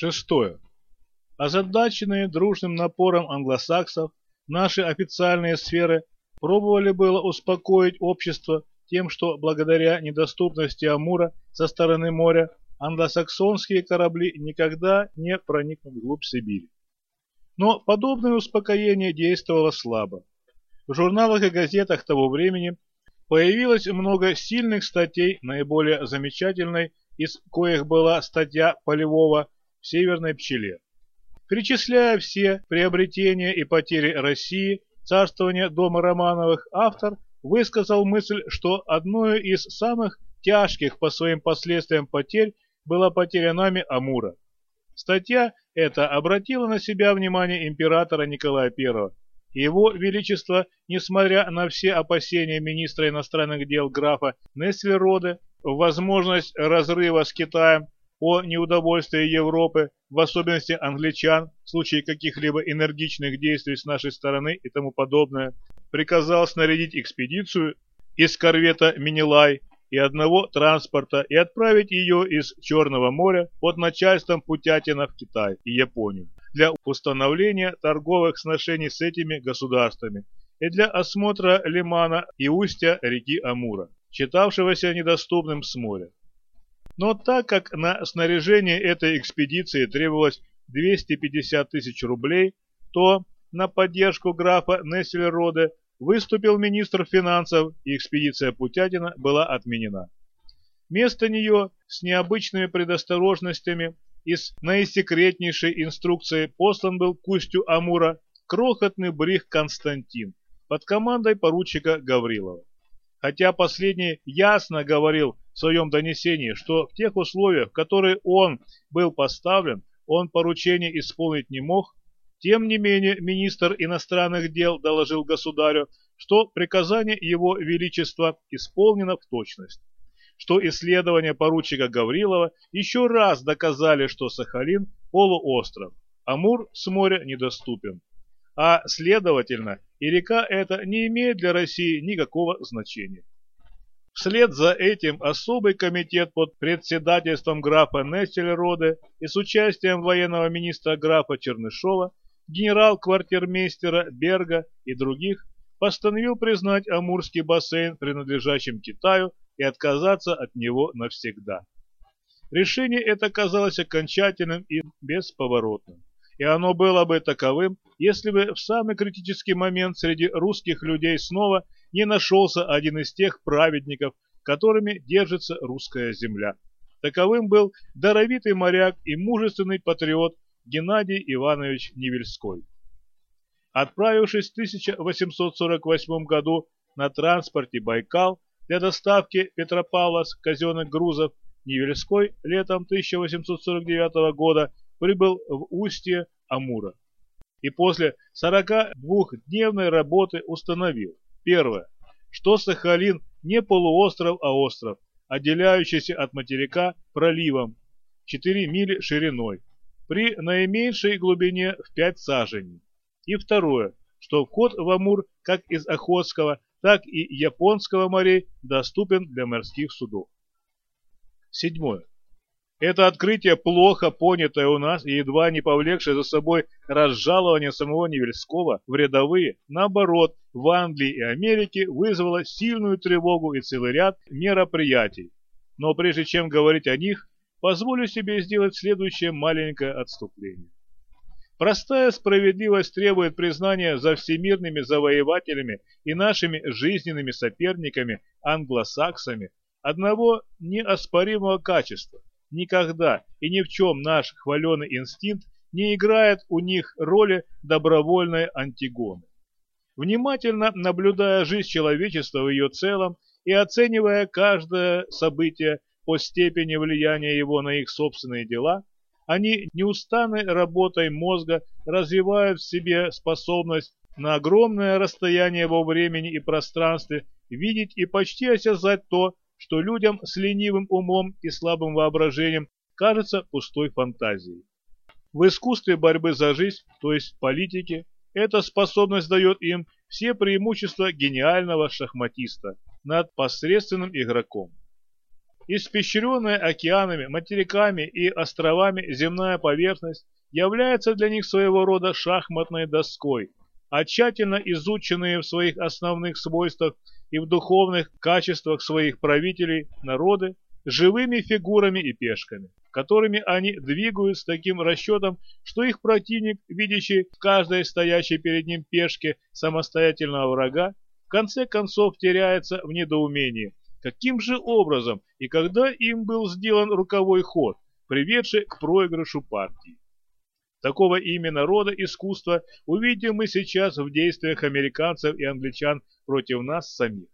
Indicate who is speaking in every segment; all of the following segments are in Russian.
Speaker 1: Шестое. Озадаченные дружным напором англосаксов, наши официальные сферы пробовали было успокоить общество тем, что благодаря недоступности Амура со стороны моря англосаксонские корабли никогда не проникнут вглубь Сибири. Но подобное успокоение действовало слабо. В журналах и газетах того времени появилось много сильных статей, наиболее замечательной из коих была статья Полевого в «Северной пчеле». Перечисляя все приобретения и потери России, царствования дома Романовых, автор высказал мысль, что одной из самых тяжких по своим последствиям потерь была потеря нами Амура. Статья эта обратила на себя внимание императора Николая I. Его Величество, несмотря на все опасения министра иностранных дел графа Неслероде, возможность разрыва с Китаем о неудовольствии Европы, в особенности англичан, в случае каких-либо энергичных действий с нашей стороны и тому подобное, приказал снарядить экспедицию из корвета Минилай и одного транспорта и отправить ее из Черного моря под начальством Путятина в Китай и Японию для установления торговых сношений с этими государствами и для осмотра лимана и устья реки Амура, считавшегося недоступным с моря. Но так как на снаряжение этой экспедиции требовалось 250 тысяч рублей, то на поддержку графа Нессельроде выступил министр финансов, и экспедиция Путятина была отменена. Вместо нее с необычными предосторожностями и с наисекретнейшей инструкцией послан был к устью Амура крохотный бриг Константин под командой поручика Гаврилова. Хотя последний ясно говорил в своем донесении, что в тех условиях, в которые он был поставлен, он поручение исполнить не мог, тем не менее, министр иностранных дел доложил государю, что приказание его величества исполнено в точность, что исследования поручика Гаврилова еще раз доказали, что Сахалин – полуостров, Амур с моря недоступен, а, следовательно, и река эта не имеет для России никакого значения. Вслед за этим особый комитет под председательством графа Нессельроде и с участием военного министра графа Чернышова генерал-квартирмейстера Берга и других постановил признать Амурский бассейн принадлежащим Китаю и отказаться от него навсегда. Решение это казалось окончательным и бесповоротным, и оно было бы таковым, если бы в самый критический момент среди русских людей снова не нашелся один из тех праведников, которыми держится русская земля. Таковым был даровитый моряк и мужественный патриот Геннадий Иванович Невельской. Отправившись в 1848 году на транспорте «Байкал» для доставки Петропавловск казенных грузов, Невельской летом 1849 года прибыл в устье Амура. И после 42-дневной работы установил, первое, что Сахалин не полуостров, а остров, отделяющийся от материка проливом 4 мили шириной, при наименьшей глубине в 5 саженей. И второе, что вход в Амур как из Охотского, так и Японского морей доступен для морских судов. Седьмое. Это открытие, плохо понятое у нас и едва не повлекшее за собой разжалование самого Невельского в рядовые, наоборот, в Англии и Америке вызвало сильную тревогу и целый ряд мероприятий. Но прежде чем говорить о них, позволю себе сделать следующее маленькое отступление. Простая справедливость требует признания за всемирными завоевателями и нашими жизненными соперниками, англосаксами, одного неоспоримого качества. Никогда и ни в чем наш хваленый инстинкт не играет у них роли добровольной антигоны. Внимательно наблюдая жизнь человечества в ее целом и оценивая каждое событие по степени влияния его на их собственные дела, они неустанной работой мозга развивают в себе способность на огромное расстояние во времени и пространстве видеть и почти осязать то, что людям с ленивым умом и слабым воображением кажется пустой фантазией. В искусстве борьбы за жизнь, то есть политике, эта способность дает им все преимущества гениального шахматиста над посредственным игроком. Испещренная океанами, материками и островами земная поверхность является для них своего рода шахматной доской, а тщательно изученные в своих основных свойствах и в духовных качествах своих правителей народы живыми фигурами и пешками, которыми они двигают с таким расчетом, что их противник, видящий в каждой стоящей перед ним пешке самостоятельного врага, в конце концов теряется в недоумении, каким же образом и когда им был сделан руковой ход, приведший к проигрышу партии. Такого именно рода искусства увидим мы сейчас в действиях американцев и англичан против нас самих.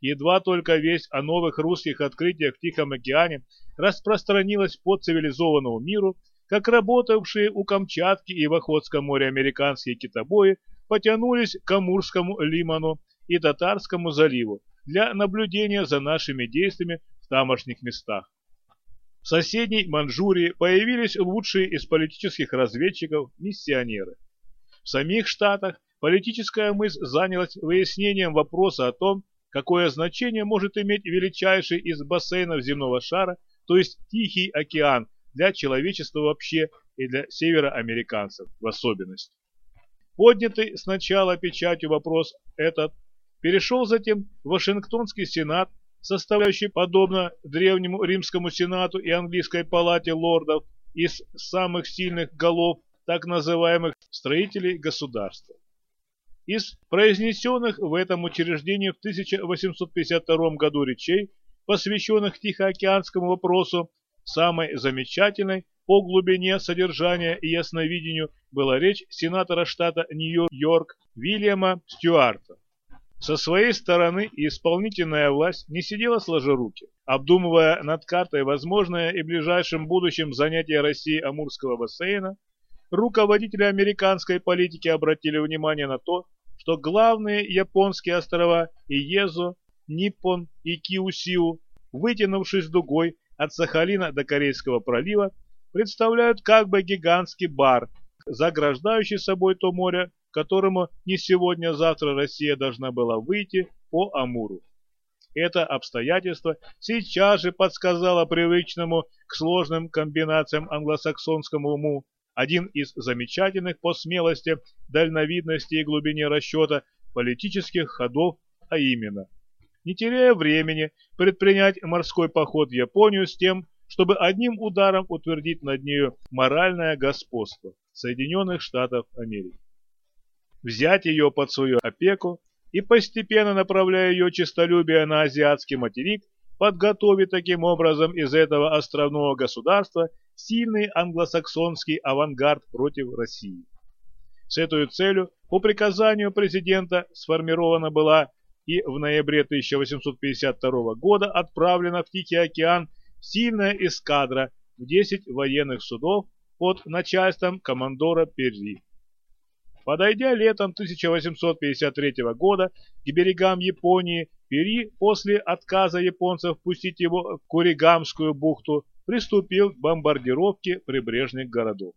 Speaker 1: Едва только весть о новых русских открытиях в Тихом океане распространилась по цивилизованному миру, как работавшие у Камчатки и в Охотском море американские китобои потянулись к Амурскому лиману и Татарскому заливу, для наблюдения за нашими действиями в тамошних местах. В соседней Манчжурии появились лучшие из политических разведчиков миссионеры. В самих Штатах политическая мысль занялась выяснением вопроса о том, какое значение может иметь величайший из бассейнов земного шара, то есть Тихий океан, для человечества вообще и для североамериканцев в особенности. Поднятый сначала печатью вопрос этот перешел затем в Вашингтонский сенат, составляющий, подобно древнему римскому сенату и английской палате лордов, из самых сильных голов так называемых строителей государства. Из произнесенных в этом учреждении в 1852 году речей, посвященных Тихоокеанскому вопросу, самой замечательной по глубине содержания и ясновидению была речь сенатора штата Нью-Йорк Вильяма Стюарта. Со своей стороны исполнительная власть не сидела сложа руки, обдумывая над картой возможное и ближайшим будущем занятие России Амурского бассейна, руководители американской политики обратили внимание на то, что главные японские острова Иезо, Ниппон и Киусиу, вытянувшись дугой от Сахалина до Корейского пролива, представляют как бы гигантский бар, заграждающий собой то море, которому не сегодня-завтра Россия должна была выйти по Амуру. Это обстоятельство сейчас же подсказало привычному к сложным комбинациям англосаксонскому уму один из замечательных по смелости, дальновидности и глубине расчета политических ходов, а именно, не теряя времени, предпринять морской поход в Японию с тем, чтобы одним ударом утвердить над нею моральное господство Соединенных Штатов Америки взять ее под свою опеку и постепенно направляя ее честолюбие на азиатский материк, подготовить таким образом из этого островного государства сильный англосаксонский авангард против России. С этой целью по приказанию президента сформирована была и в ноябре 1852 года отправлена в Тихий океан сильная эскадра в 10 военных судов под начальством командора Перри. Подойдя летом 1853 года к берегам Японии, Пери после отказа японцев пустить его в Куригамскую бухту приступил к бомбардировке прибрежных городов.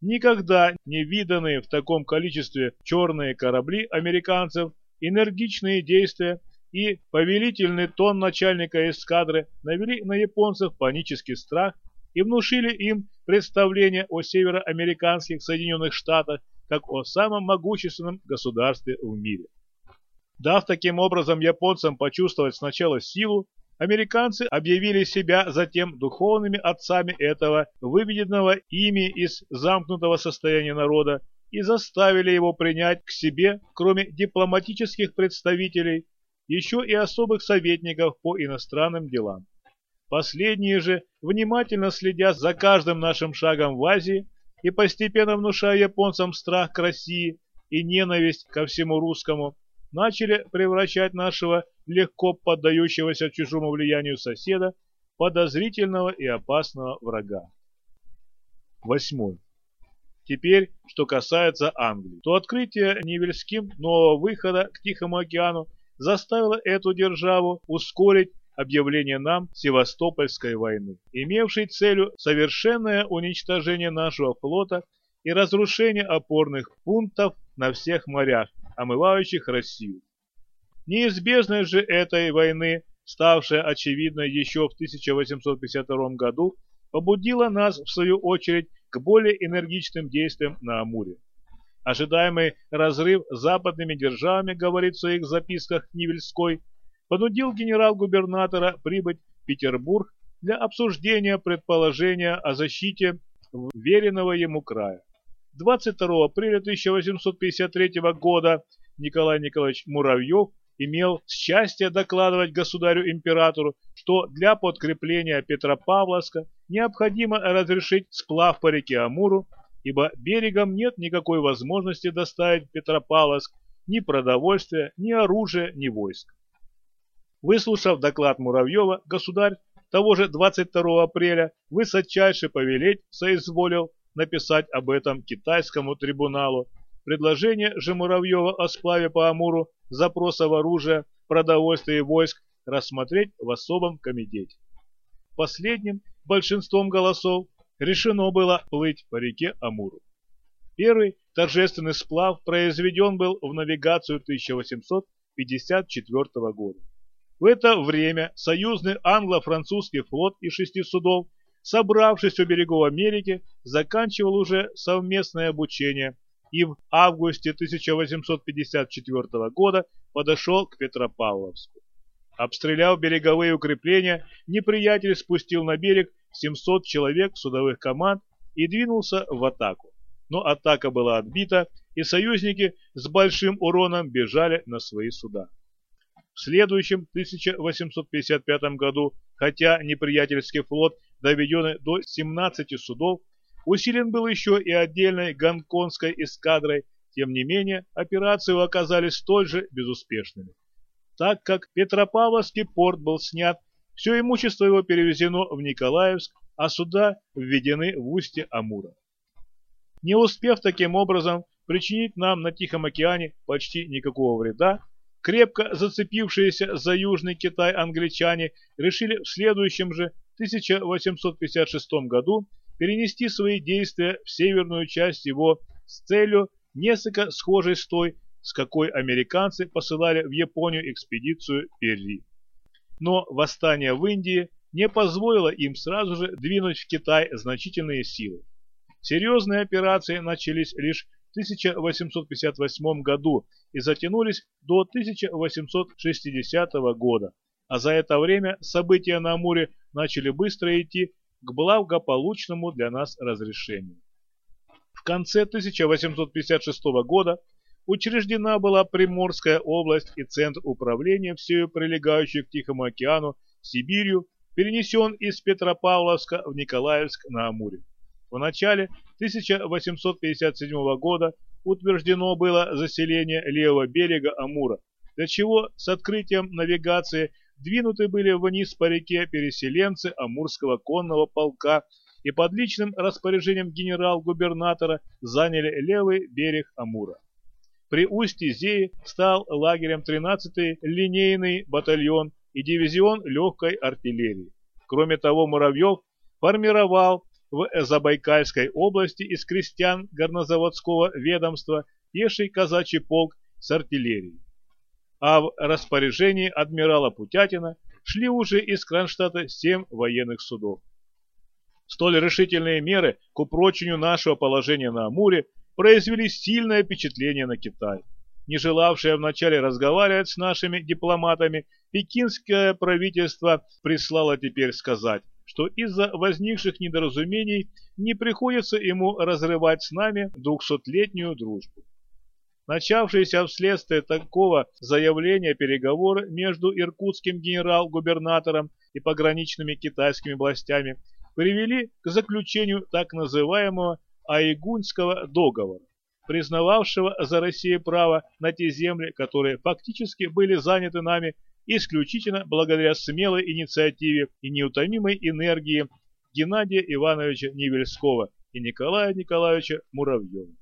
Speaker 1: Никогда не виданные в таком количестве черные корабли американцев, энергичные действия и повелительный тон начальника эскадры навели на японцев панический страх и внушили им представление о североамериканских Соединенных Штатах как о самом могущественном государстве в мире. Дав таким образом японцам почувствовать сначала силу, американцы объявили себя затем духовными отцами этого выведенного ими из замкнутого состояния народа и заставили его принять к себе, кроме дипломатических представителей, еще и особых советников по иностранным делам. Последние же, внимательно следя за каждым нашим шагом в Азии, и постепенно внушая японцам страх к России и ненависть ко всему русскому, начали превращать нашего легко поддающегося чужому влиянию соседа подозрительного и опасного врага. Восьмой. Теперь, что касается Англии, то открытие Невельским нового выхода к Тихому океану заставило эту державу ускорить объявление нам Севастопольской войны, имевшей целью совершенное уничтожение нашего флота и разрушение опорных пунктов на всех морях, омывающих Россию. Неизбежность же этой войны ставшая очевидной еще в 1852 году, побудила нас, в свою очередь, к более энергичным действиям на Амуре. Ожидаемый разрыв с западными державами, говорит в своих записках Невельской, понудил генерал-губернатора прибыть в Петербург для обсуждения предположения о защите веренного ему края. 22 апреля 1853 года Николай Николаевич Муравьев имел счастье докладывать государю-императору, что для подкрепления Петропавловска необходимо разрешить сплав по реке Амуру, ибо берегом нет никакой возможности доставить в Петропавловск ни продовольствия, ни оружия, ни войск. Выслушав доклад Муравьева, государь того же 22 апреля высочайше повелеть соизволил написать об этом китайскому трибуналу. Предложение же Муравьева о сплаве по Амуру, запросов оружия, продовольствия и войск рассмотреть в особом комитете. Последним большинством голосов решено было плыть по реке Амуру. Первый торжественный сплав произведен был в навигацию 1854 года. В это время союзный англо-французский флот из шести судов, собравшись у берегов Америки, заканчивал уже совместное обучение и в августе 1854 года подошел к Петропавловску. Обстреляв береговые укрепления, неприятель спустил на берег 700 человек судовых команд и двинулся в атаку. Но атака была отбита, и союзники с большим уроном бежали на свои суда. В следующем 1855 году, хотя неприятельский флот, доведенный до 17 судов, усилен был еще и отдельной гонконгской эскадрой, тем не менее операции оказались столь же безуспешными. Так как Петропавловский порт был снят, все имущество его перевезено в Николаевск, а суда введены в устье Амура. Не успев таким образом причинить нам на Тихом океане почти никакого вреда, Крепко зацепившиеся за Южный Китай англичане решили в следующем же 1856 году перенести свои действия в северную часть его с целью несколько схожей с той, с какой американцы посылали в Японию экспедицию Перри. Но восстание в Индии не позволило им сразу же двинуть в Китай значительные силы. Серьезные операции начались лишь 1858 году и затянулись до 1860 года, а за это время события на Амуре начали быстро идти к благополучному для нас разрешению. В конце 1856 года учреждена была Приморская область и Центр управления всею прилегающей к Тихому океану Сибирью перенесен из Петропавловска в Николаевск на Амуре. В начале 1857 года утверждено было заселение левого берега Амура, для чего с открытием навигации двинуты были вниз по реке переселенцы Амурского конного полка и под личным распоряжением генерал-губернатора заняли левый берег Амура. При устье Зеи стал лагерем 13-й линейный батальон и дивизион легкой артиллерии. Кроме того, Муравьев формировал в Забайкальской области из крестьян горнозаводского ведомства пеший казачий полк с артиллерией. А в распоряжении адмирала Путятина шли уже из Кронштадта семь военных судов. Столь решительные меры к упрочению нашего положения на Амуре произвели сильное впечатление на Китай. Не желавшее вначале разговаривать с нашими дипломатами, пекинское правительство прислало теперь сказать, что из-за возникших недоразумений не приходится ему разрывать с нами двухсотлетнюю дружбу. Начавшиеся вследствие такого заявления переговоры между иркутским генерал-губернатором и пограничными китайскими властями привели к заключению так называемого Айгунского договора, признававшего за Россией право на те земли, которые фактически были заняты нами исключительно благодаря смелой инициативе и неутомимой энергии Геннадия Ивановича Невельского и Николая Николаевича Муравьева.